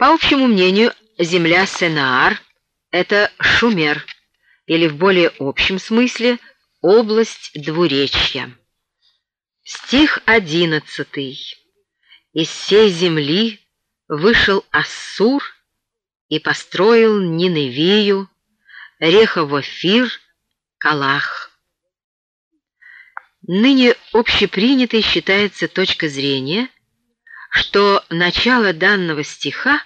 По общему мнению, земля Сенаар — это Шумер, или в более общем смысле область двуречья. Стих одиннадцатый. «Из всей земли вышел Ассур и построил Ниневию, Реховофир, Калах». Ныне общепринятой считается точка зрения, что начало данного стиха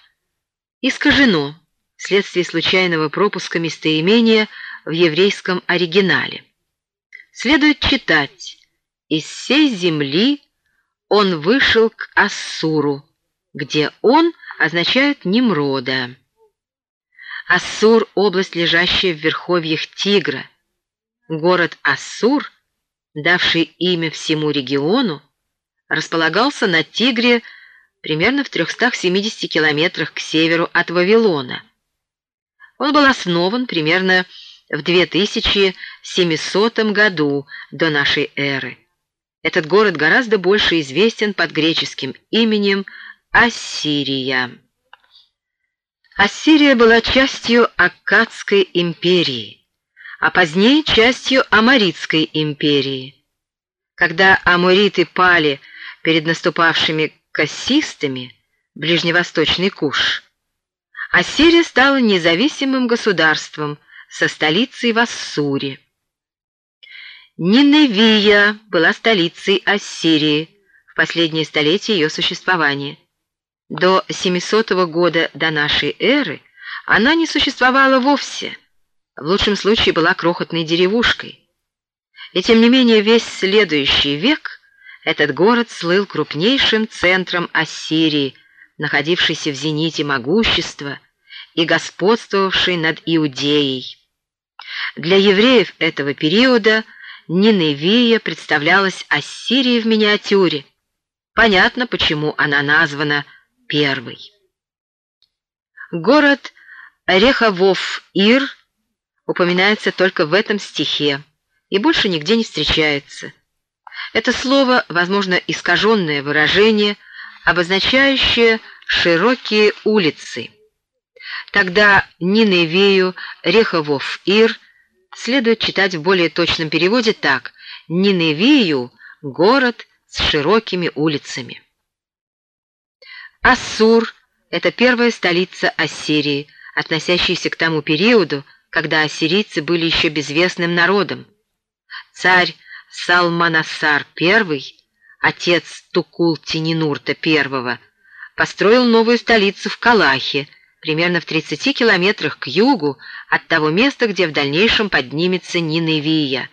искажено вследствие случайного пропуска местоимения в еврейском оригинале. Следует читать «Из всей земли он вышел к Ассуру», где «он» означает Немрода. Ассур — область, лежащая в верховьях Тигра. Город Ассур, давший имя всему региону, располагался на Тигре примерно в 370 километрах к северу от Вавилона. Он был основан примерно в 2700 году до нашей эры. Этот город гораздо больше известен под греческим именем Ассирия. Ассирия была частью Аккадской империи, а позднее частью Аморитской империи. Когда амориты пали перед наступавшими кассистами, ближневосточный Куш, Ассирия стала независимым государством со столицей в Ассуре. Ниневия была столицей Ассирии в последнее столетие ее существования. До 700 года до нашей эры она не существовала вовсе, в лучшем случае была крохотной деревушкой. И тем не менее весь следующий век этот город слыл крупнейшим центром Ассирии, находившийся в зените могущества и господствовавший над Иудеей. Для евреев этого периода Ниневия представлялась Ассирией в миниатюре. Понятно, почему она названа первой. Город Реховов-Ир упоминается только в этом стихе и больше нигде не встречается. Это слово, возможно, искаженное выражение, обозначающее широкие улицы. Тогда Ниневию, Реховов-Ир следует читать в более точном переводе так «Ниневию – город с широкими улицами». Ассур – это первая столица Ассирии, относящаяся к тому периоду, когда ассирийцы были еще безвестным народом. Царь Салманасар I, отец Тукул-Тининурта I, построил новую столицу в Калахе, примерно в 30 километрах к югу от того места, где в дальнейшем поднимется Ниневия.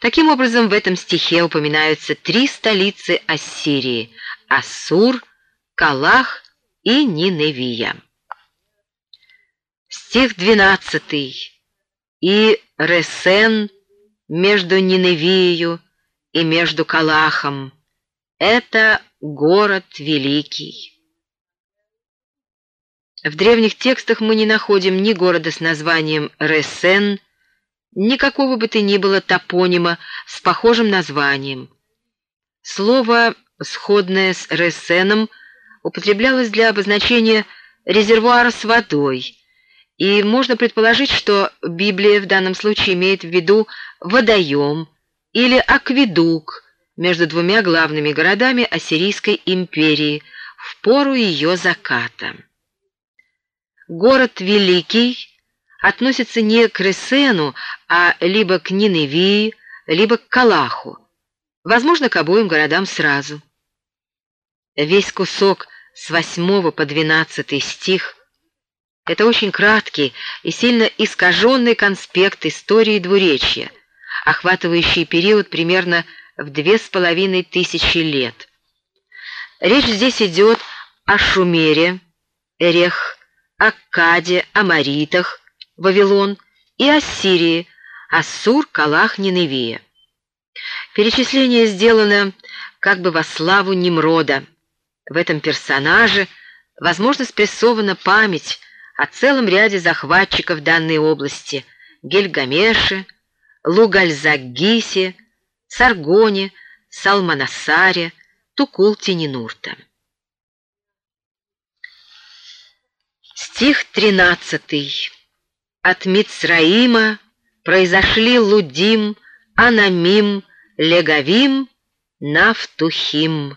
Таким образом, в этом стихе упоминаются три столицы Ассирии – Ассур, Калах и Ниневия. Стих 12. «И Ресен между Ниневией и между Калахом. Это город великий. В древних текстах мы не находим ни города с названием Ресен, ни какого бы то ни было топонима с похожим названием. Слово, сходное с Ресеном, употреблялось для обозначения резервуара с водой, и можно предположить, что Библия в данном случае имеет в виду водоем или акведук между двумя главными городами Ассирийской империи в пору ее заката. Город Великий относится не к Ресену, а либо к Ниневии, либо к Калаху, возможно, к обоим городам сразу. Весь кусок с 8 по 12 стих – это очень краткий и сильно искаженный конспект истории двуречья – охватывающий период примерно в две с половиной тысячи лет. Речь здесь идет о Шумере, Эрех, Аккаде, Амаритах, Вавилон и Ассирии, Ассур, Калах, Ниневия. Перечисление сделано как бы во славу Немрода. В этом персонаже, возможно, спрессована память о целом ряде захватчиков данной области – Гельгамеше, Лугальзагисе, Саргоне, Салманасаре, Тукул-Тининурта. Стих тринадцатый. От Мицраима произошли Лудим, Анамим, Легавим, Нафтухим.